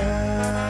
Yeah.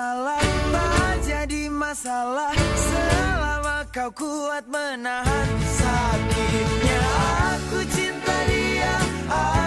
masalah tak jadi masalah selama kau kuat menahan sakitnya. Aku cinta dia aku